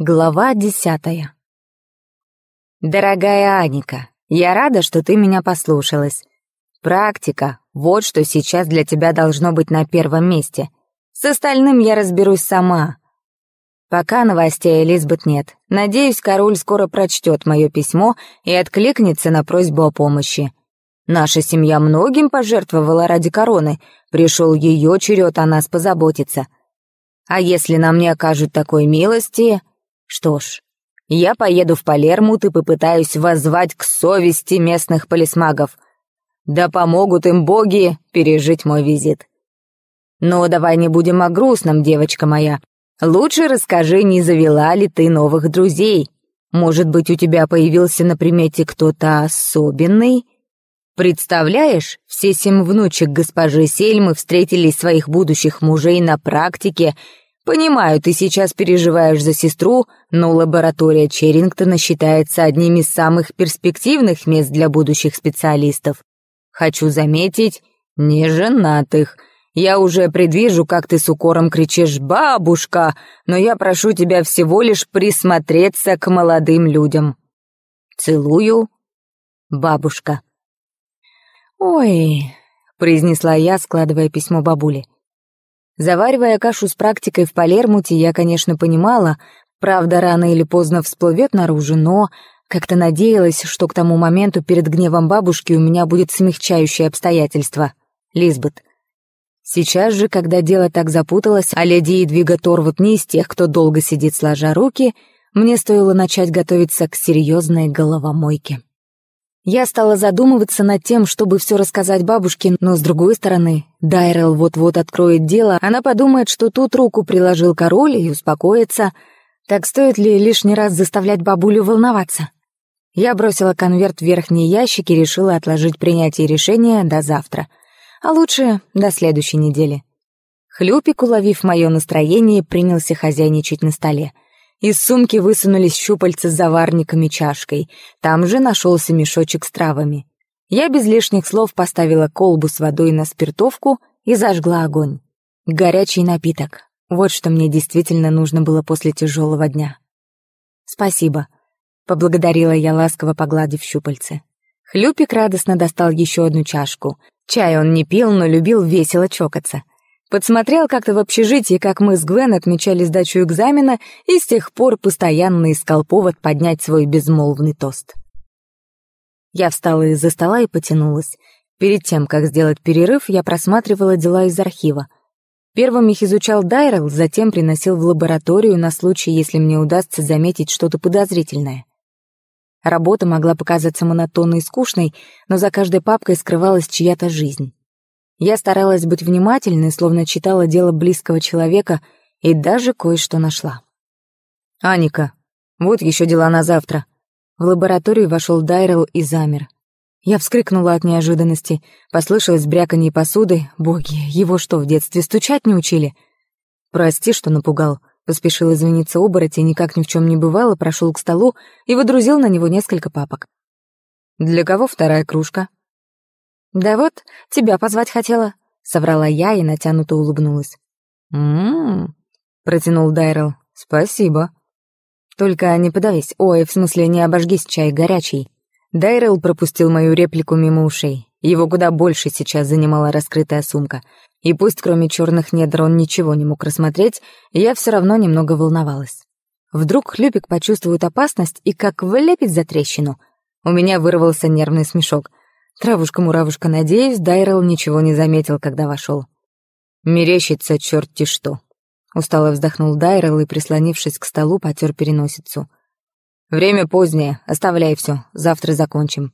Глава десятая Дорогая Аника, я рада, что ты меня послушалась. Практика — вот что сейчас для тебя должно быть на первом месте. С остальным я разберусь сама. Пока новостей Элизабет нет. Надеюсь, король скоро прочтет мое письмо и откликнется на просьбу о помощи. Наша семья многим пожертвовала ради короны. Пришел ее черед о нас позаботиться. А если нам не окажут такой милости, что ж, я поеду в Палермут и попытаюсь воззвать к совести местных полисмагов. Да помогут им боги пережить мой визит. Но давай не будем о грустном, девочка моя. Лучше расскажи, не завела ли ты новых друзей. Может быть, у тебя появился на примете кто-то особенный? Представляешь, все семь внучек госпожи Сельмы встретили своих будущих мужей на практике — Понимаю, ты сейчас переживаешь за сестру, но лаборатория Черрингтона считается одним из самых перспективных мест для будущих специалистов. Хочу заметить, неженатых. Я уже предвижу, как ты с укором кричишь «бабушка», но я прошу тебя всего лишь присмотреться к молодым людям. Целую, бабушка. «Ой», — произнесла я, складывая письмо бабуле, — Заваривая кашу с практикой в Палермуте, я, конечно, понимала, правда, рано или поздно всплывет наружу, но как-то надеялась, что к тому моменту перед гневом бабушки у меня будет смягчающее обстоятельство. Лизбет. Сейчас же, когда дело так запуталось, а леди Едвига Торвуд не из тех, кто долго сидит сложа руки, мне стоило начать готовиться к серьезной головомойке. Я стала задумываться над тем, чтобы все рассказать бабушке, но с другой стороны, Дайрел вот-вот откроет дело, она подумает, что тут руку приложил король и успокоится. Так стоит ли лишний раз заставлять бабулю волноваться? Я бросила конверт в верхний ящик и решила отложить принятие решения до завтра. А лучше до следующей недели. Хлюпик, уловив мое настроение, принялся хозяйничать на столе — из сумки высунулись щупальца с заварником и чашкой. Там же нашелся мешочек с травами. Я без лишних слов поставила колбу с водой на спиртовку и зажгла огонь. Горячий напиток. Вот что мне действительно нужно было после тяжелого дня. «Спасибо», — поблагодарила я, ласково погладив щупальце. Хлюпик радостно достал еще одну чашку. Чай он не пил, но любил весело чокаться. Подсмотрел как-то в общежитии, как мы с Гвен отмечали сдачу экзамена, и с тех пор постоянно искал повод поднять свой безмолвный тост. Я встала из-за стола и потянулась. Перед тем, как сделать перерыв, я просматривала дела из архива. Первым их изучал Дайрелл, затем приносил в лабораторию на случай, если мне удастся заметить что-то подозрительное. Работа могла показаться монотонной и скучной, но за каждой папкой скрывалась чья-то жизнь. Я старалась быть внимательной, словно читала дело близкого человека и даже кое-что нашла. «Аника, вот еще дела на завтра». В лабораторию вошел Дайрел и замер. Я вскрикнула от неожиданности. Послышалось бряканье посуды. Боги, его что, в детстве стучать не учили? «Прости, что напугал». Поспешил извиниться оборотень, никак ни в чем не бывало, прошел к столу и водрузил на него несколько папок. «Для кого вторая кружка?» «Да вот, тебя позвать хотела», — соврала я и натянуто улыбнулась. «М-м-м», протянул Дайрел. «Спасибо». «Только не подавись. Ой, в смысле, не обожгись, чай горячий». Дайрел пропустил мою реплику мимо ушей. Его куда больше сейчас занимала раскрытая сумка. И пусть кроме черных недр он ничего не мог рассмотреть, я все равно немного волновалась. Вдруг Хлюпик почувствует опасность и как влепит за трещину. У меня вырвался нервный смешок — Травушка муравушка, надеюсь, Дайрел ничего не заметил, когда вошел. Мерещится черти что. Устало вздохнул Дайрел и, прислонившись к столу, потер переносицу. Время позднее, оставляй все, завтра закончим.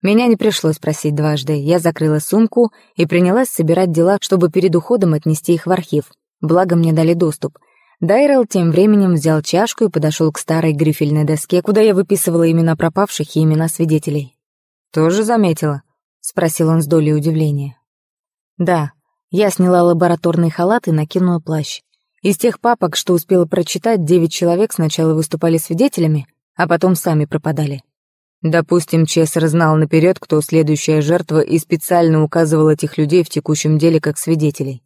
Меня не пришлось просить дважды. Я закрыла сумку и принялась собирать дела, чтобы перед уходом отнести их в архив. Благо мне дали доступ. Дайрел тем временем взял чашку и подошел к старой грифельной доске, куда я выписывала имена пропавших и имена свидетелей. «Тоже заметила?» — спросил он с долей удивления. «Да». Я сняла лабораторный халат и накинула плащ. Из тех папок, что успела прочитать, девять человек сначала выступали свидетелями, а потом сами пропадали. Допустим, Чесар знал наперед, кто следующая жертва, и специально указывал этих людей в текущем деле как свидетелей.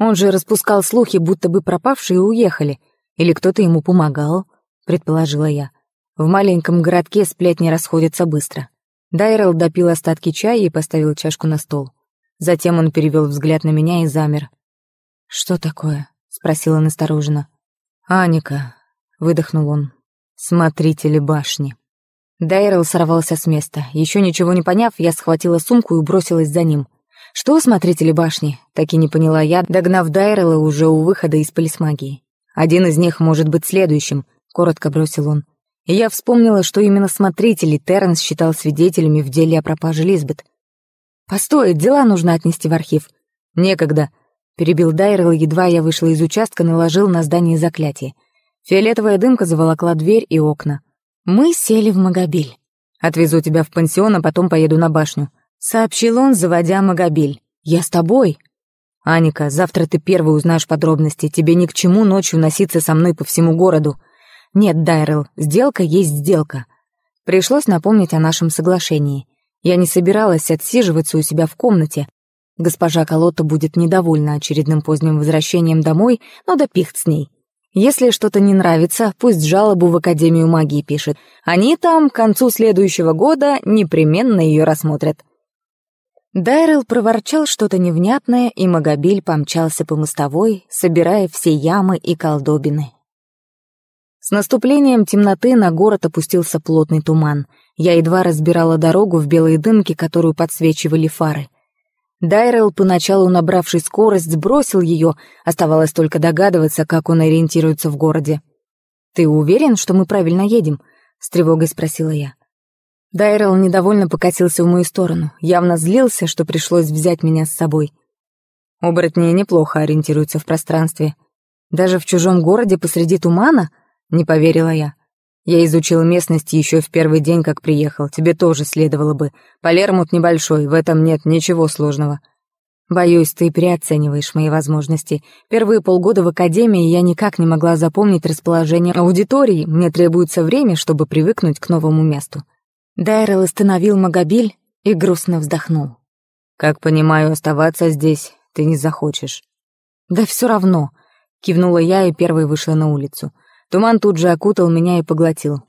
Он же распускал слухи, будто бы пропавшие уехали, или кто-то ему помогал, предположила я. В маленьком городке сплетни расходятся быстро. Дайрел допил остатки чая и поставил чашку на стол. Затем он перевел взгляд на меня и замер. «Что такое?» — спросила настороженно. «Аника», — выдохнул он, — «смотрители башни». Дайрел сорвался с места. Еще ничего не поняв, я схватила сумку и бросилась за ним. «Что смотрители башни?» — так и не поняла я, догнав Дайрела уже у выхода из полисмагии. «Один из них может быть следующим», — коротко бросил он. Я вспомнила, что именно смотрители Терренс считал свидетелями в деле о пропаже Лизбет. «Постой, дела нужно отнести в архив». «Некогда», — перебил Дайрел, едва я вышла из участка, наложил на здание заклятие. Фиолетовая дымка заволокла дверь и окна. Мы сели в Магобиль. «Отвезу тебя в пансион, а потом поеду на башню», — сообщил он, заводя Магобиль. «Я с тобой». «Аника, завтра ты первый узнаешь подробности. Тебе ни к чему ночью носиться со мной по всему городу», «Нет, Дайрелл, сделка есть сделка». Пришлось напомнить о нашем соглашении. Я не собиралась отсиживаться у себя в комнате. Госпожа Колотта будет недовольна очередным поздним возвращением домой, но да пихт с ней. Если что-то не нравится, пусть жалобу в Академию магии пишет. Они там к концу следующего года непременно ее рассмотрят. Дайрелл проворчал что-то невнятное, и Магобиль помчался по мостовой, собирая все ямы и колдобины. С наступлением темноты на город опустился плотный туман. Я едва разбирала дорогу в белые дымки, которую подсвечивали фары. Дайрелл, поначалу набравший скорость, сбросил ее, оставалось только догадываться, как он ориентируется в городе. «Ты уверен, что мы правильно едем?» — с тревогой спросила я. Дайрелл недовольно покатился в мою сторону, явно злился, что пришлось взять меня с собой. Оборотни неплохо ориентируются в пространстве. Даже в чужом городе посреди тумана Не поверила я. Я изучил местность еще в первый день, как приехал. Тебе тоже следовало бы. Палермут небольшой, в этом нет ничего сложного. Боюсь, ты переоцениваешь мои возможности. Первые полгода в академии я никак не могла запомнить расположение аудитории. Мне требуется время, чтобы привыкнуть к новому месту. Дайрел остановил Магобиль и грустно вздохнул. «Как понимаю, оставаться здесь ты не захочешь». «Да все равно», — кивнула я и первой вышла на улицу. Туман тут же окутал меня и поглотил.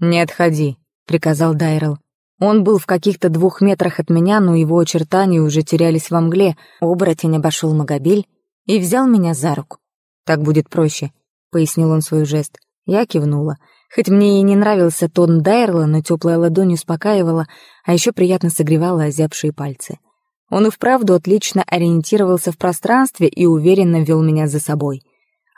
«Не отходи», — приказал Дайрел. Он был в каких-то двух метрах от меня, но его очертания уже терялись во мгле. Оборотень обошел Магобиль и взял меня за руку. «Так будет проще», — пояснил он свой жест. Я кивнула. Хоть мне и не нравился тон Дайрла, но теплая ладонь успокаивала, а еще приятно согревала озябшие пальцы. Он и вправду отлично ориентировался в пространстве и уверенно вел меня за собой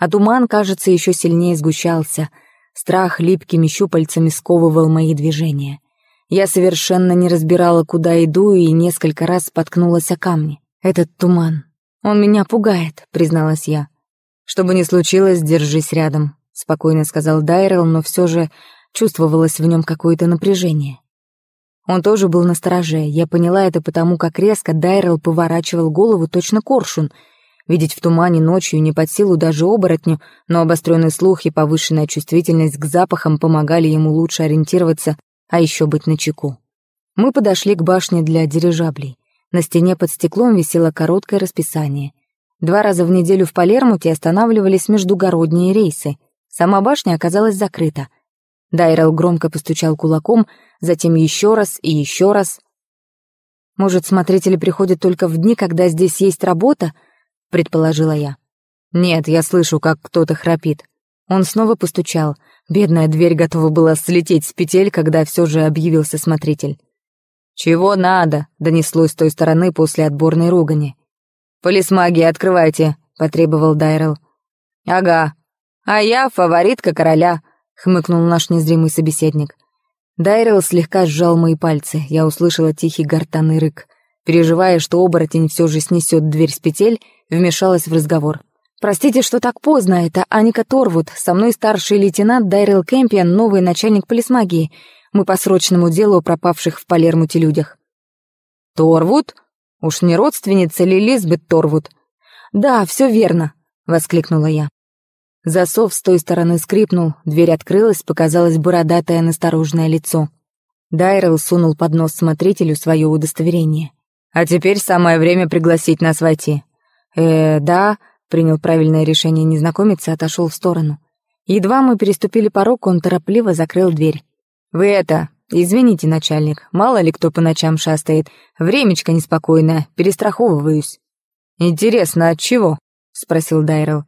а туман, кажется, еще сильнее сгущался. Страх липкими щупальцами сковывал мои движения. Я совершенно не разбирала, куда иду, и несколько раз споткнулась о камни. «Этот туман. Он меня пугает», — призналась я. «Что бы ни случилось, держись рядом», — спокойно сказал Дайрелл, но все же чувствовалось в нем какое-то напряжение. Он тоже был настороже. Я поняла это потому, как резко Дайрелл поворачивал голову точно коршун — Видеть в тумане ночью не под силу даже оборотню, но обостренный слух и повышенная чувствительность к запахам помогали ему лучше ориентироваться, а еще быть начеку. Мы подошли к башне для дирижаблей. На стене под стеклом висело короткое расписание. Два раза в неделю в Палермуте останавливались междугородние рейсы. Сама башня оказалась закрыта. Дайрел громко постучал кулаком, затем еще раз и еще раз. «Может, смотрители приходят только в дни, когда здесь есть работа?» предположила я. «Нет, я слышу, как кто-то храпит». Он снова постучал. Бедная дверь готова была слететь с петель, когда все же объявился смотритель. «Чего надо?» — донеслось с той стороны после отборной ругани. «Полисмаги, открывайте», — потребовал Дайрел. «Ага. А я фаворитка короля», — хмыкнул наш незримый собеседник. Дайрел слегка сжал мои пальцы. Я услышала тихий гортанный рык — переживая, что оборотень все же снесет дверь с петель, вмешалась в разговор. «Простите, что так поздно, это Аника Торвуд, со мной старший лейтенант Дайрил Кэмпион, новый начальник полисмагии. Мы по срочному делу о пропавших в Палермуте людях». «Торвуд? Уж не родственница ли Лизбет Торвуд?» «Да, все верно», — воскликнула я. Засов с той стороны скрипнул, дверь открылась, показалось бородатое настороженное лицо. Дайрел сунул под нос смотрителю свое удостоверение. «А теперь самое время пригласить нас войти. «Э, да», — принял правильное решение незнакомец и отошел в сторону. Едва мы переступили порог, он торопливо закрыл дверь. «Вы это, извините, начальник, мало ли кто по ночам шастает. Времечко неспокойное, перестраховываюсь». «Интересно, от чего?» — спросил Дайрел.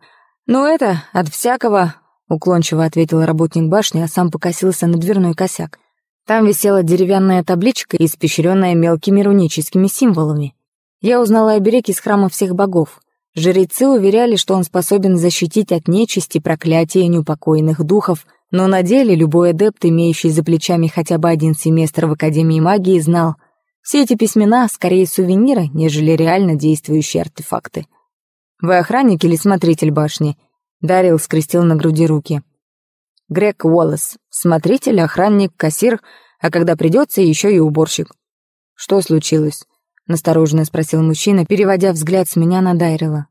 «Ну это, от всякого», — уклончиво ответил работник башни, а сам покосился на дверной косяк. Там висела деревянная табличка, испещренная мелкими руническими символами. Я узнала оберег из храма всех богов. Жрецы уверяли, что он способен защитить от нечисти, проклятия и неупокоенных духов, но на деле любой адепт, имеющий за плечами хотя бы один семестр в Академии магии, знал, все эти письмена скорее сувениры, нежели реально действующие артефакты. «Вы охранник или смотритель башни?» Дарил скрестил на груди руки. Грег Уоллес, смотритель, охранник, кассир, а когда придется, еще и уборщик. «Что случилось?» — настороженно спросил мужчина, переводя взгляд с меня на Дайрела.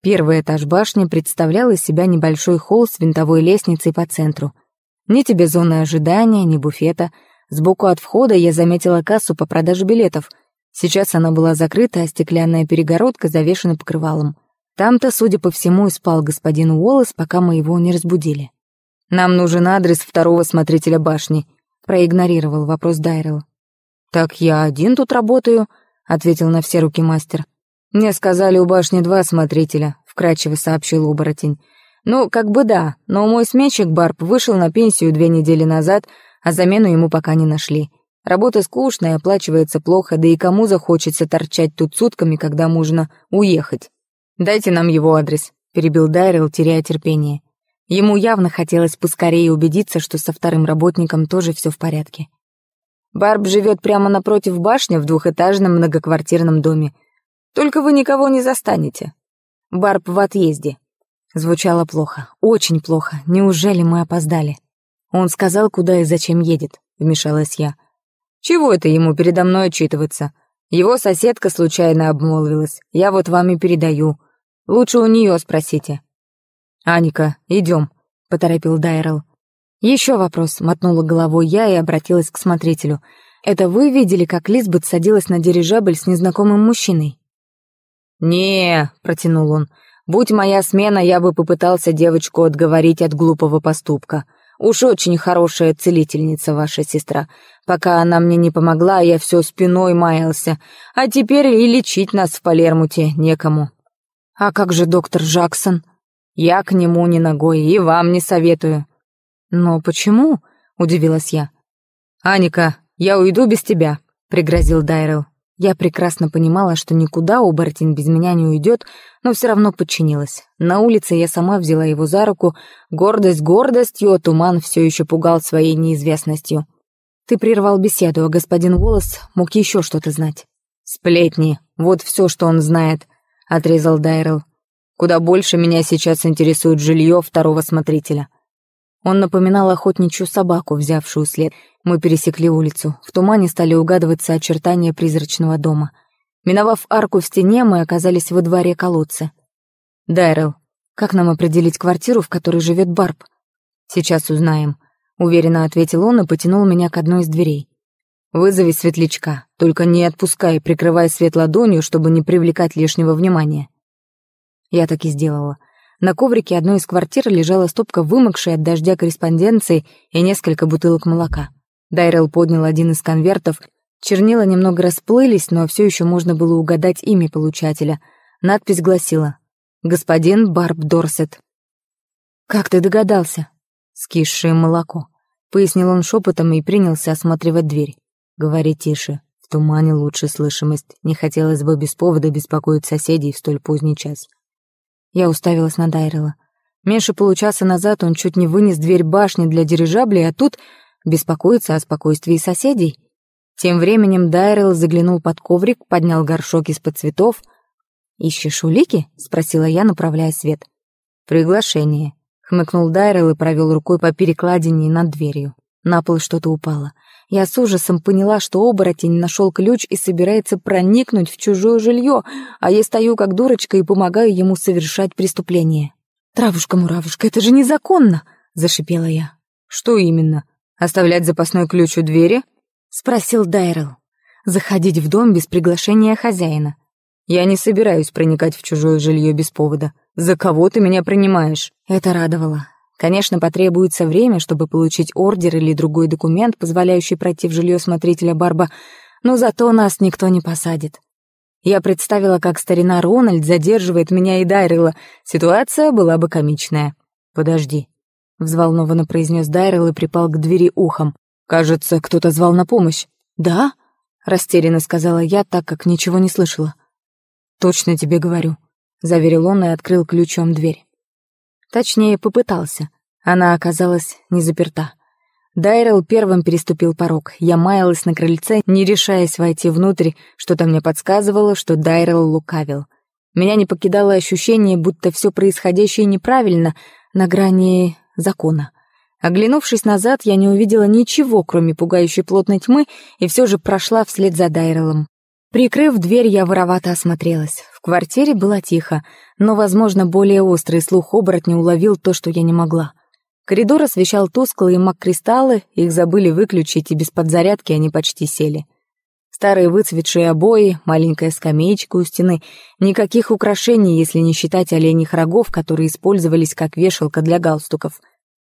Первый этаж башни представлял из себя небольшой холл с винтовой лестницей по центру. Ни тебе зоны ожидания, ни буфета. Сбоку от входа я заметила кассу по продаже билетов. Сейчас она была закрыта, а стеклянная перегородка завешена покрывалом. Там-то, судя по всему, и спал господин Уоллес, пока мы его не разбудили. «Нам нужен адрес второго смотрителя башни», — проигнорировал вопрос Дайрелл. «Так я один тут работаю», — ответил на все руки мастер. «Мне сказали, у башни два смотрителя», — вкратчиво сообщил оборотень. «Ну, как бы да, но мой сменщик Барб вышел на пенсию две недели назад, а замену ему пока не нашли. Работа скучная, оплачивается плохо, да и кому захочется торчать тут сутками, когда можно уехать? Дайте нам его адрес», — перебил Дайрелл, теряя терпение. Ему явно хотелось поскорее убедиться, что со вторым работником тоже все в порядке. Барб живет прямо напротив башни в двухэтажном многоквартирном доме. Только вы никого не застанете. Барб в отъезде. Звучало плохо, очень плохо. Неужели мы опоздали? Он сказал, куда и зачем едет, вмешалась я. Чего это ему передо мной отчитываться? Его соседка случайно обмолвилась. Я вот вам и передаю. Лучше у нее спросите. «Аника, идем», — поторопил Дайрел. «Еще вопрос», — мотнула головой я и обратилась к смотрителю. «Это вы видели, как Лизбет садилась на дирижабль с незнакомым мужчиной?» «Не», — протянул он, — «будь моя смена, я бы попытался девочку отговорить от глупого поступка. Уж очень хорошая целительница ваша сестра. Пока она мне не помогла, я все спиной маялся. А теперь и лечить нас в Палермуте некому». «А как же доктор Джаксон?» Я к нему ни ногой и вам не советую». «Но почему?» — удивилась я. «Аника, я уйду без тебя», — пригрозил Дайрел. Я прекрасно понимала, что никуда оборотень без меня не уйдет, но все равно подчинилась. На улице я сама взяла его за руку. Гордость гордостью, а туман все еще пугал своей неизвестностью. Ты прервал беседу, а господин Волос мог еще что-то знать. «Сплетни, вот все, что он знает», — отрезал Дайрел куда больше меня сейчас интересует жилье второго смотрителя. Он напоминал охотничью собаку, взявшую след. Мы пересекли улицу. В тумане стали угадываться очертания призрачного дома. Миновав арку в стене, мы оказались во дворе колодца. «Дайрелл, как нам определить квартиру, в которой живет Барб?» «Сейчас узнаем», — уверенно ответил он и потянул меня к одной из дверей. «Вызови светлячка, только не отпускай, прикрывай свет ладонью, чтобы не привлекать лишнего внимания». Я так и сделала. На коврике одной из квартир лежала стопка вымокшей от дождя корреспонденции и несколько бутылок молока. Дайрелл поднял один из конвертов. Чернила немного расплылись, но все еще можно было угадать имя получателя. Надпись гласила «Господин Барб Дорсет». «Как ты догадался?» «Скисшее молоко», — пояснил он шепотом и принялся осматривать дверь. «Говори тише. В тумане лучше слышимость. Не хотелось бы без повода беспокоить соседей в столь поздний час». Я уставилась на Дайрела. Меньше получаса назад он чуть не вынес дверь башни для дирижаблей, а тут беспокоится о спокойствии соседей. Тем временем Дайрел заглянул под коврик, поднял горшок из-под цветов. «Ищешь улики?» — спросила я, направляя свет. «Приглашение», — хмыкнул Дайрел и провел рукой по перекладине над дверью. На пол что-то упало — Я с ужасом поняла, что оборотень нашел ключ и собирается проникнуть в чужое жилье, а я стою как дурочка и помогаю ему совершать преступление. «Травушка-муравушка, это же незаконно!» — зашипела я. «Что именно? Оставлять запасной ключ у двери?» — спросил Дайрел. «Заходить в дом без приглашения хозяина. Я не собираюсь проникать в Конечно, потребуется время, чтобы получить ордер или другой документ, позволяющий пройти в жилье смотрителя Барба, но зато нас никто не посадит. Я представила, как старина Рональд задерживает меня и Дайрела. Ситуация была бы комичная. «Подожди», — взволнованно произнес Дайрел и припал к двери ухом. «Кажется, кто-то звал на помощь». «Да?» — растерянно сказала я, так как ничего не слышала. «Точно тебе говорю», — заверил он и открыл ключом дверь. Точнее, попытался. Она оказалась не заперта. Дайрел первым переступил порог. Я маялась на крыльце, не решаясь войти внутрь, что-то мне подсказывало, что Дайрел лукавил. Меня не покидало ощущение, будто все происходящее неправильно, на грани закона. Оглянувшись назад, я не увидела ничего, кроме пугающей плотной тьмы, и все же прошла вслед за Дайрелом. Прикрыв дверь, я воровато осмотрелась. В квартире было тихо, но, возможно, более острый слух оборотня уловил то, что я не могла. Коридор освещал тусклые маг-кристаллы, их забыли выключить, и без подзарядки они почти сели. Старые выцветшие обои, маленькая скамеечка у стены, никаких украшений, если не считать оленьих рогов, которые использовались как вешалка для галстуков.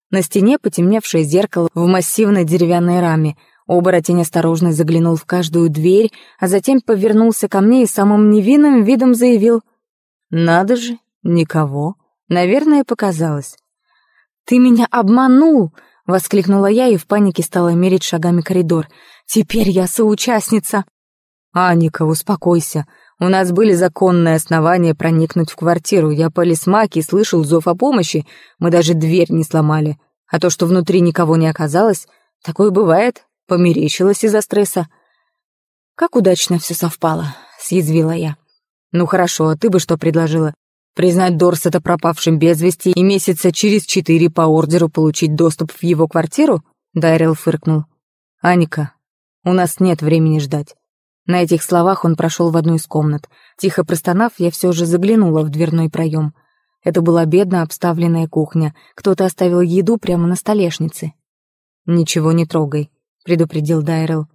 На стене потемневшее зеркало в массивной деревянной раме — Оборотень осторожно заглянул в каждую дверь, а затем повернулся ко мне и самым невинным видом заявил. «Надо же, никого. Наверное, показалось». «Ты меня обманул!» — воскликнула я и в панике стала мерить шагами коридор. «Теперь я соучастница!» «Аника, успокойся. У нас были законные основания проникнуть в квартиру. Я полисмак и слышал зов о помощи. Мы даже дверь не сломали. А то, что внутри никого не оказалось, такое бывает, Померещилась из-за стресса. Как удачно все совпало, съязвила я. Ну хорошо, а ты бы что предложила? Признать Дорсета пропавшим без вести и месяца через четыре по ордеру получить доступ в его квартиру? Дайрел фыркнул. «Аника, у нас нет времени ждать». На этих словах он прошел в одну из комнат. Тихо простонав, я все же заглянула в дверной проем. Это была бедно обставленная кухня. Кто-то оставил еду прямо на столешнице. «Ничего не трогай», предупредил Дайрел.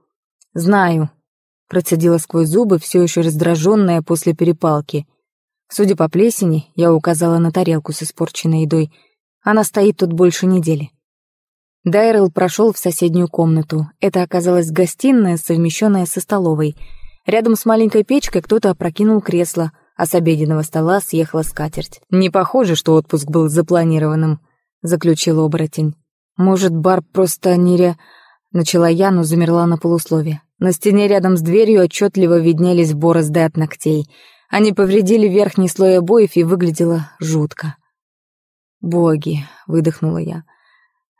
«Знаю», — процедила сквозь зубы, все еще раздраженная после перепалки. Судя по плесени, я указала на тарелку с испорченной едой. Она стоит тут больше недели. Дайрел прошел в соседнюю комнату. Это оказалась гостиная, совмещенная со столовой. Рядом с маленькой печкой кто-то опрокинул кресло, а с обеденного стола съехала скатерть. «Не похоже, что отпуск был запланированным», — заключил оборотень. «Может, бар просто нере...» Начала я, но замерла на полуслове. На стене рядом с дверью отчетливо виднелись борозды от ногтей. Они повредили верхний слой обоев и выглядело жутко. «Боги!» — выдохнула я.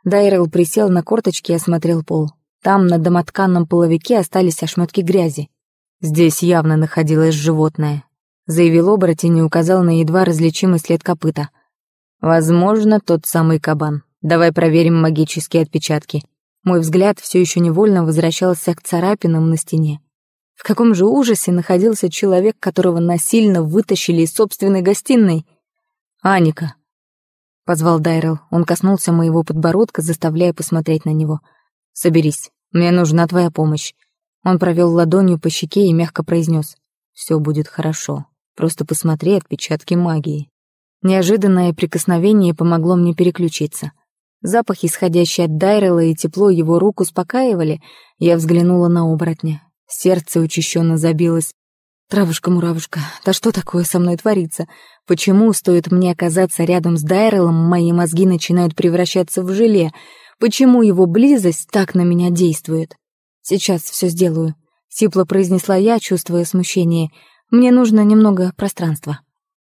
Дайрел присел на корточки и осмотрел пол. Там, на домотканном половике, остались ошметки грязи. «Здесь явно находилось животное», — заявил оборотень и указал на едва различимый след копыта. «Возможно, тот самый кабан. Давай проверим магические отпечатки». Мой взгляд все еще невольно возвращался к царапинам на стене. В каком же ужасе находился человек, которого насильно вытащили из собственной гостиной? «Аника!» — позвал Дайрел. Он коснулся моего подбородка, заставляя посмотреть на него. «Соберись, мне нужна твоя помощь». Он провел ладонью по щеке и мягко произнес. «Все будет хорошо. Просто посмотри отпечатки магии». Неожиданное прикосновение помогло мне переключиться — Запахи, исходящие от Дайрела и тепло его рук, успокаивали. Я взглянула на оборотня. Сердце учащенно забилось. «Травушка-муравушка, да что такое со мной творится? Почему, стоит мне оказаться рядом с Дайрелом, мои мозги начинают превращаться в желе? Почему его близость так на меня действует? Сейчас все сделаю», — сипло произнесла я, чувствуя смущение. «Мне нужно немного пространства».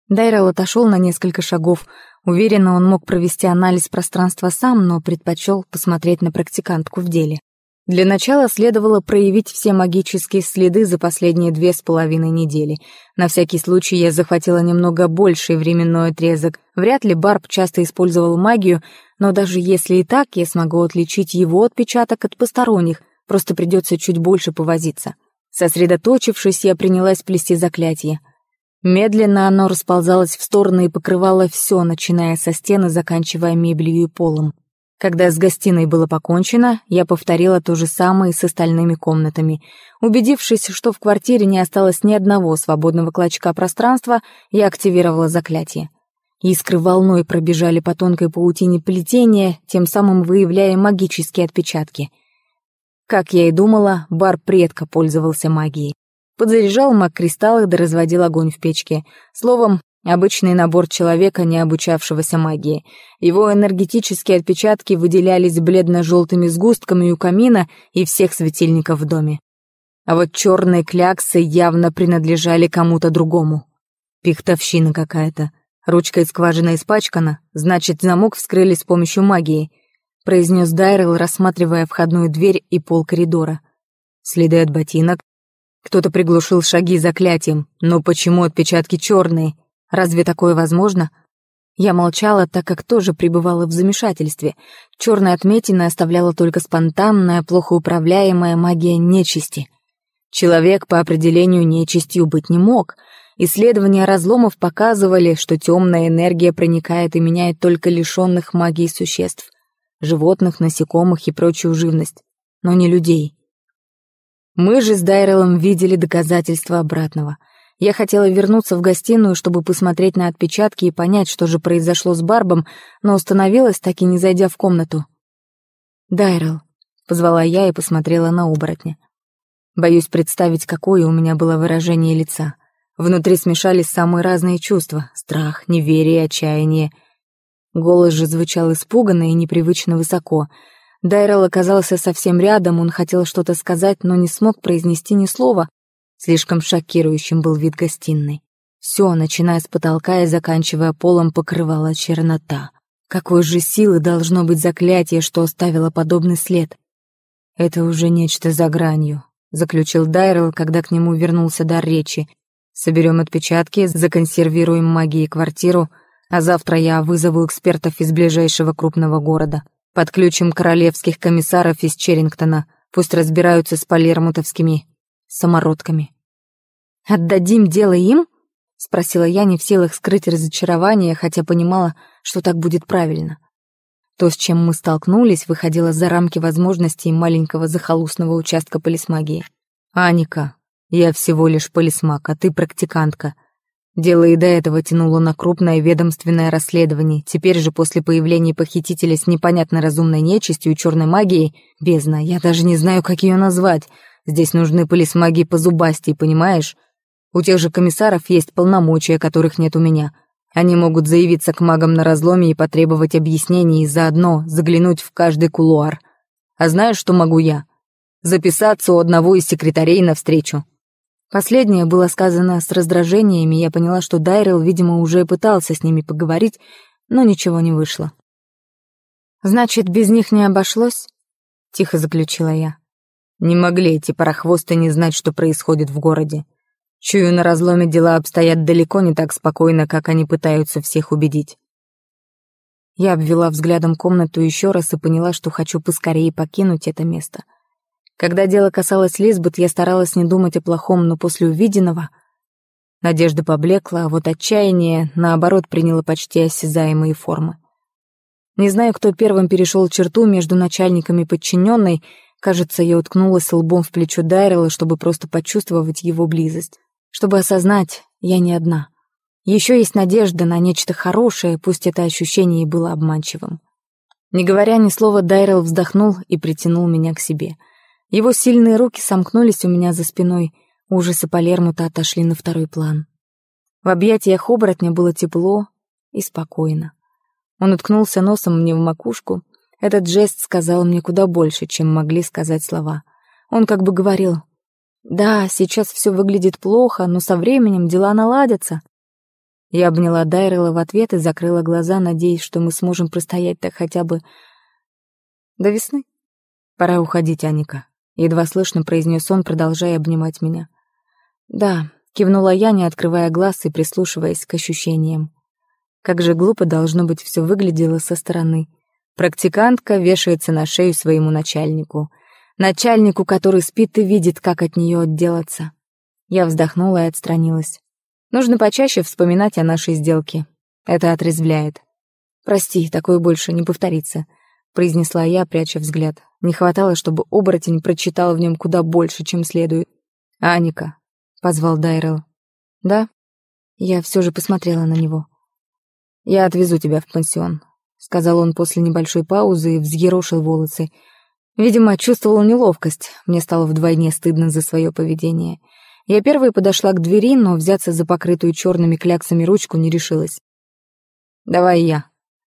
Дайра отошел на несколько шагов. Уверенно он мог провести анализ пространства сам, но предпочел посмотреть на практикантку в деле. Для начала следовало проявить все магические следы за последние две с половиной недели. На всякий случай я захватила немного больший временной отрезок. Вряд ли Барб часто использовал магию, но даже если и так, я смогу отличить его отпечаток от посторонних, просто придется чуть больше повозиться. Сосредоточившись, я принялась плести заклятие — Медленно оно расползалось в стороны и покрывало все, начиная со стены, заканчивая мебелью и полом. Когда с гостиной было покончено, я повторила то же самое и с остальными комнатами. Убедившись, что в квартире не осталось ни одного свободного клочка пространства, я активировала заклятие. Искры волной пробежали по тонкой паутине плетения, тем самым выявляя магические отпечатки. Как я и думала, бар предка пользовался магией. Подзаряжал маг кристаллы да разводил огонь в печке. Словом, обычный набор человека, не обучавшегося магии. Его энергетические отпечатки выделялись бледно-желтыми сгустками у камина и всех светильников в доме. А вот черные кляксы явно принадлежали кому-то другому. Пихтовщина какая-то. Ручка из скважины испачкана, значит, замок вскрыли с помощью магии, произнес Дайрел, рассматривая входную дверь и пол коридора. Следы от ботинок, кто-то приглушил шаги заклятием, но почему отпечатки черные? Разве такое возможно? Я молчала, так как тоже пребывала в замешательстве. Черная отметина оставляла только спонтанная, плохо управляемая магия нечисти. Человек по определению нечистью быть не мог. Исследования разломов показывали, что темная энергия проникает и меняет только лишенных магии существ. Животных, насекомых и прочую живность. Но не людей. Мы же с Дайрелом видели доказательства обратного. Я хотела вернуться в гостиную, чтобы посмотреть на отпечатки и понять, что же произошло с Барбом, но остановилась, так и не зайдя в комнату. «Дайрел», — позвала я и посмотрела на оборотня. Боюсь представить, какое у меня было выражение лица. Внутри смешались самые разные чувства — страх, неверие, отчаяние. Голос же звучал испуганно и непривычно высоко — Дайрел оказался совсем рядом, он хотел что-то сказать, но не смог произнести ни слова. Слишком шокирующим был вид гостиной. Все, начиная с потолка и заканчивая полом, покрывала чернота. Какой же силы должно быть заклятие, что оставило подобный след? «Это уже нечто за гранью», — заключил Дайрел, когда к нему вернулся дар речи. «Соберем отпечатки, законсервируем магией квартиру, а завтра я вызову экспертов из ближайшего крупного города». Подключим королевских комиссаров из Черрингтона. Пусть разбираются с полермутовскими самородками. «Отдадим дело им?» — спросила я, не в силах скрыть разочарование, хотя понимала, что так будет правильно. То, с чем мы столкнулись, выходило за рамки возможностей маленького захолустного участка полисмагии. «Аника, я всего лишь полисмаг, а ты практикантка. Дело и до этого тянуло на крупное ведомственное расследование. Теперь же, после появления похитителя с непонятно разумной нечистью и черной магией, бездна, я даже не знаю, как ее назвать. Здесь нужны полисмаги по позубастей, понимаешь? У тех же комиссаров есть полномочия, которых нет у меня. Они могут заявиться к магам на разломе и потребовать объяснений, и заодно заглянуть в каждый кулуар. А знаешь, что могу я? Записаться у одного из секретарей навстречу. встречу. Последнее было сказано с раздражениями, я поняла, что Дайрел, видимо, уже пытался с ними поговорить, но ничего не вышло. «Значит, без них не обошлось?» — тихо заключила я. «Не могли эти парохвосты не знать, что происходит в городе. Чую, на разломе дела обстоят далеко не так спокойно, как они пытаются всех убедить». Я обвела взглядом комнату еще раз и поняла, что хочу поскорее покинуть это место — когда дело касалось Лизбет, я старалась не думать о плохом, но после увиденного... Надежда поблекла, а вот отчаяние, наоборот, приняло почти осязаемые формы. Не знаю, кто первым перешел черту между начальниками и подчиненной, кажется, я уткнулась лбом в плечо Дайрела, чтобы просто почувствовать его близость. Чтобы осознать, я не одна. Еще есть надежда на нечто хорошее, пусть это ощущение и было обманчивым. Не говоря ни слова, Дайрел вздохнул и притянул меня к себе — его сильные руки сомкнулись у меня за спиной, ужасы Палермута отошли на второй план. В объятиях оборотня было тепло и спокойно. Он уткнулся носом мне в макушку. Этот жест сказал мне куда больше, чем могли сказать слова. Он как бы говорил, «Да, сейчас все выглядит плохо, но со временем дела наладятся». Я обняла Дайрела в ответ и закрыла глаза, надеясь, что мы сможем простоять так хотя бы до весны. Пора уходить, Аника. едва слышно произнес он, продолжая обнимать меня. «Да», — кивнула я, не открывая глаз и прислушиваясь к ощущениям. Как же глупо должно быть все выглядело со стороны. Практикантка вешается на шею своему начальнику. Начальнику, который спит и видит, как от нее отделаться. Я вздохнула и отстранилась. Нужно почаще вспоминать о нашей сделке. Это отрезвляет. Прости, такое больше не повторится произнесла я, пряча взгляд. Не хватало, чтобы оборотень прочитал в нем куда больше, чем следует. «Аника», — позвал Дайрел. «Да?» Я все же посмотрела на него. «Я отвезу тебя в пансион», — сказал он после небольшой паузы и взъерошил волосы. Видимо, чувствовал неловкость. Мне стало вдвойне стыдно за свое поведение. Я первой подошла к двери, но взяться за покрытую черными кляксами ручку не решилась. «Давай я»,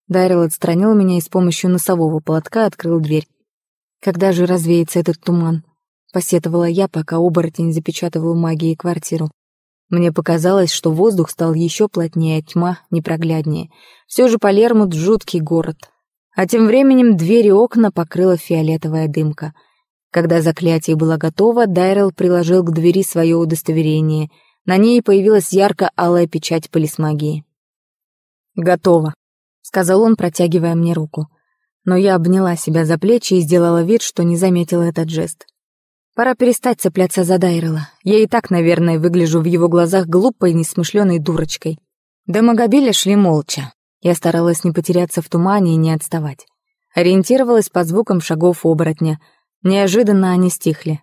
Дарил отстранил меня и с помощью носового полотка открыл дверь. «Когда же развеется этот туман?» — посетовала я, пока оборотень запечатывал магией квартиру. Мне показалось, что воздух стал еще плотнее, тьма непрогляднее. Все же Палермо — жуткий город. А тем временем двери и окна покрыла фиолетовая дымка. Когда заклятие было готово, Дайрел приложил к двери свое удостоверение. На ней появилась ярко-алая печать полисмагии. «Готово», сказал он, протягивая мне руку. Но я обняла себя за плечи и сделала вид, что не заметила этот жест. Пора перестать цепляться за Дайрела. Я и так, наверное, выгляжу в его глазах глупой, и несмышленой дурочкой. До Магобиля шли молча. Я старалась не потеряться в тумане и не отставать. Ориентировалась по звукам шагов оборотня. Неожиданно они стихли.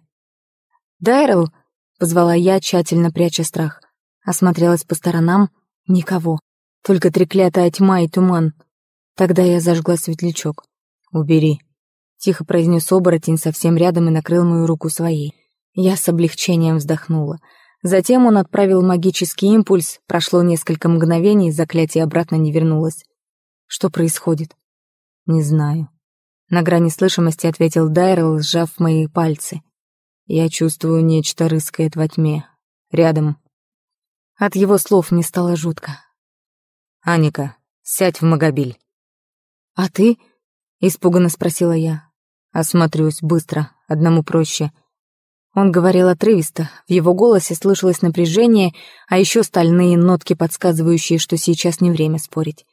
«Дайрел!» — позвала я, тщательно пряча страх. Осмотрелась по сторонам. Никого. Только треклятая тьма и туман. Тогда я зажгла светлячок. «Убери», — тихо произнес оборотень совсем рядом и накрыл мою руку своей. Я с облегчением вздохнула. Затем он отправил магический импульс, прошло несколько мгновений, заклятие обратно не вернулось. «Что происходит?» «Не знаю». На грани слышимости ответил Дайрелл, сжав мои пальцы. «Я чувствую нечто рыскает во тьме. Рядом». От его слов мне стало жутко. Аника, сядь в Магобиль. А ты? Испуганно спросила я. Осмотрюсь быстро, одному проще. Он говорил отрывисто, в его голосе слышалось напряжение, а еще стальные нотки, подсказывающие, что сейчас не время спорить.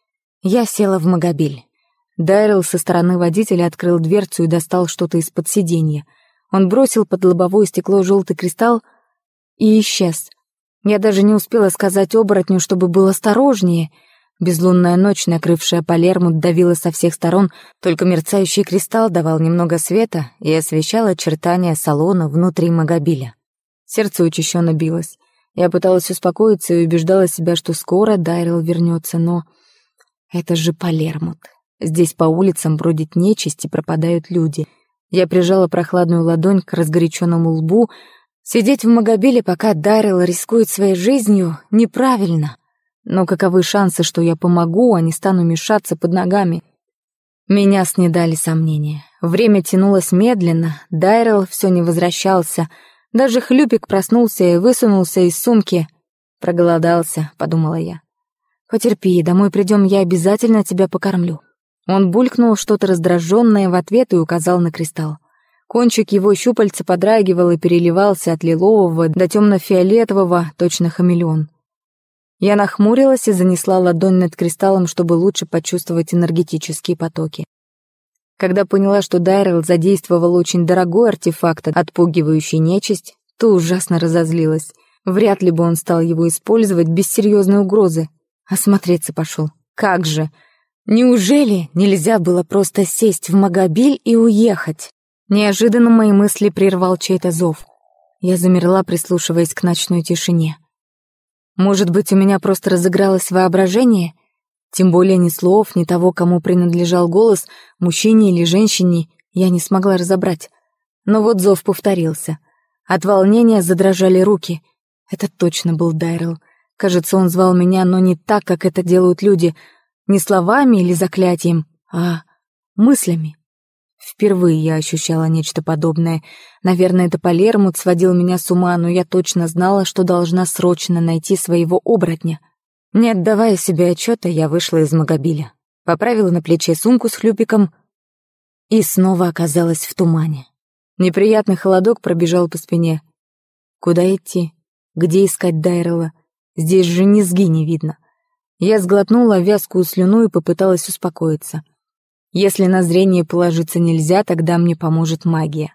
Я села в Магобиль. Дайрел со стороны водителя открыл дверцу и достал что-то из-под сиденья. Он бросил под лобовое стекло желтый кристалл и исчез. Я даже не успела сказать оборотню, чтобы был осторожнее — Безлунная ночь, накрывшая Палермут, давила со всех сторон, только мерцающий кристалл давал немного света и освещал очертания салона внутри Магобиля. Сердце учащенно билось. Я пыталась успокоиться и убеждала себя, что скоро Дайрел вернется, но... Это же Палермут. Здесь по улицам бродит нечисть и пропадают люди. Я прижала прохладную ладонь к разгоряченному лбу. Сидеть в Магобиле, пока Дайрел рискует своей жизнью, неправильно. Но каковы шансы, что я помогу, а не стану мешаться под ногами? Меня снедали сомнения. Время тянулось медленно, Дайрел все не возвращался. Даже Хлюпик проснулся и высунулся из сумки. «Проголодался», — подумала я. «Потерпи, домой придем, я обязательно тебя покормлю». Он булькнул что-то раздраженное в ответ и указал на кристалл. Кончик его щупальца подрагивал и переливался от лилового до темно-фиолетового, точно хамелеон. Я нахмурилась и занесла ладонь над кристаллом, чтобы лучше почувствовать энергетические потоки. Когда поняла, что Дайрел задействовал очень дорогой артефакт, отпугивающий нечисть, то ужасно разозлилась. Вряд ли бы он стал его использовать без серьезной угрозы. Осмотреться пошел. Как же! Неужели нельзя было просто сесть в Магобиль и уехать? Неожиданно мои мысли прервал чей-то зов. Я замерла, прислушиваясь к ночной тишине. Может быть, у меня просто разыгралось воображение? Тем более ни слов, ни того, кому принадлежал голос, мужчине или женщине, я не смогла разобрать. Но вот зов повторился. От волнения задрожали руки. Это точно был Дайрелл. Кажется, он звал меня, но не так, как это делают люди. Не словами или заклятием, а мыслями. Впервые я ощущала нечто подобное. Наверное, это Палермут сводил меня с ума, но я точно знала, что должна срочно найти своего оборотня. Не отдавая себе отчета, я вышла из Магобиля. Поправила на плече сумку с хлюпиком и снова оказалась в тумане. Неприятный холодок пробежал по спине. Куда идти? Где искать Дайрела? Здесь же низги не видно. Я сглотнула вязкую слюну и попыталась успокоиться. Если на зрение положиться нельзя, тогда мне поможет магия.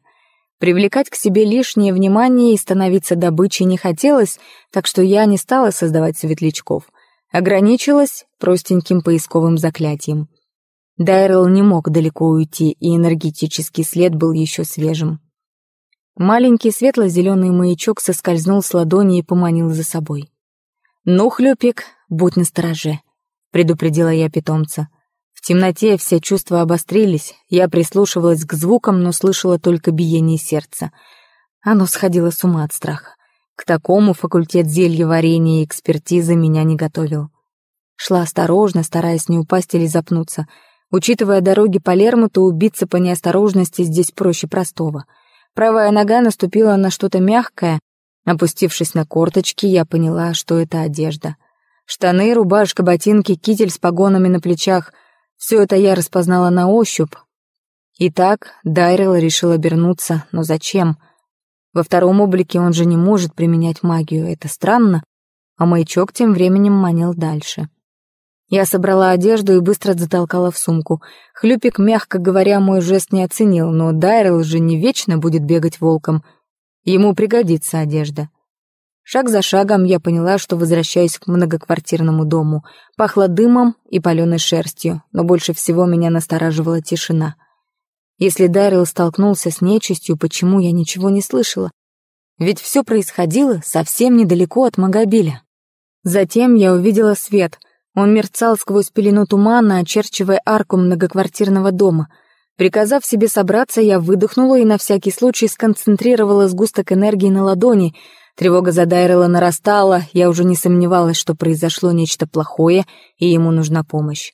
Привлекать к себе лишнее внимание и становиться добычей не хотелось, так что я не стала создавать светлячков. Ограничилась простеньким поисковым заклятием. Дайрелл не мог далеко уйти, и энергетический след был еще свежим. Маленький светло-зеленый маячок соскользнул с ладони и поманил за собой. «Ну, Хлюпик, будь настороже», — предупредила я питомца. В темноте все чувства обострились, я прислушивалась к звукам, но слышала только биение сердца. Оно сходило с ума от страха. К такому факультет зельеварения и экспертизы меня не готовил. Шла осторожно, стараясь не упасть или запнуться. Учитывая дороги по Лермуту, убиться по неосторожности здесь проще простого. Правая нога наступила на что-то мягкое. Опустившись на корточки, я поняла, что это одежда. Штаны, рубашка, ботинки, китель с погонами на плечах — Все это я распознала на ощупь. Итак, Дайрел решил обернуться, но зачем? Во втором облике он же не может применять магию, это странно, а маячок тем временем манил дальше. Я собрала одежду и быстро затолкала в сумку. Хлюпик, мягко говоря, мой жест не оценил, но Дайрел же не вечно будет бегать волком. Ему пригодится одежда. Шаг за шагом я поняла, что возвращаюсь к многоквартирному дому. Пахло дымом и паленой шерстью, но больше всего меня настораживала тишина. Если Дарил столкнулся с нечистью, почему я ничего не слышала? Ведь все происходило совсем недалеко от Магобиля. Затем я увидела свет. Он мерцал сквозь пелену тумана, очерчивая арку многоквартирного дома. Приказав себе собраться, я выдохнула и на всякий случай сконцентрировала сгусток энергии на ладони. Тревога за Дайрела нарастала, я уже не сомневалась, что произошло нечто плохое, и ему нужна помощь.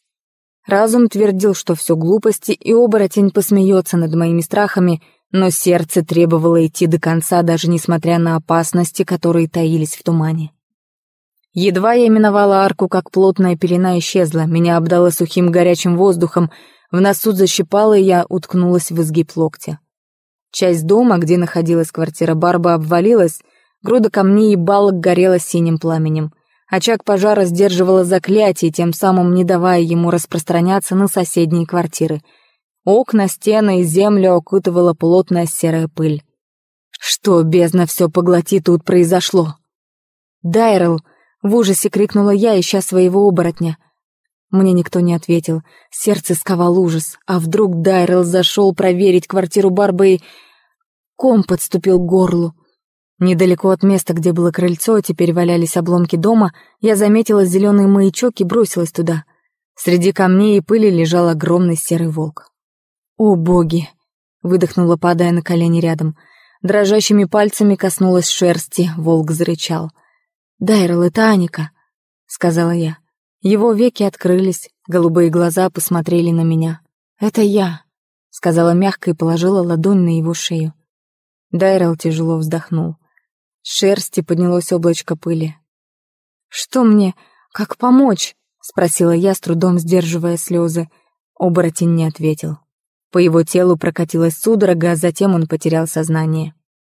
Разум твердил, что все глупости, и оборотень посмеется над моими страхами, но сердце требовало идти до конца, даже несмотря на опасности, которые таились в тумане. Едва я миновала арку, как плотная пелена исчезла, меня обдало сухим горячим воздухом, в носу защипало, и я уткнулась в изгиб локтя. Часть дома, где находилась квартира Барба, обвалилась, Груда камней и балок горела синим пламенем. Очаг пожара сдерживала заклятие, тем самым не давая ему распространяться на соседние квартиры. Окна, стены и землю окутывала плотная серая пыль. «Что, бездна, все поглоти, тут произошло!» «Дайрелл!» — в ужасе крикнула я, ища своего оборотня. Мне никто не ответил. Сердце сковал ужас. А вдруг Дайрелл зашел проверить квартиру Барбы и... Ком подступил к горлу. Недалеко от места, где было крыльцо, а теперь валялись обломки дома, я заметила зеленый маячок и бросилась туда. Среди камней и пыли лежал огромный серый волк. «О, боги!» — выдохнула, падая на колени рядом. Дрожащими пальцами коснулась шерсти, волк зарычал. «Дайрл, это Аника!» — сказала я. Его веки открылись, голубые глаза посмотрели на меня. «Это я!» — сказала мягко и положила ладонь на его шею. Дайрел тяжело вздохнул. Шерсти поднялось облачко пыли. «Что мне? Как помочь?» — спросила я, с трудом сдерживая слезы. Оборотень не ответил. По его телу прокатилась судорога, а затем он потерял сознание.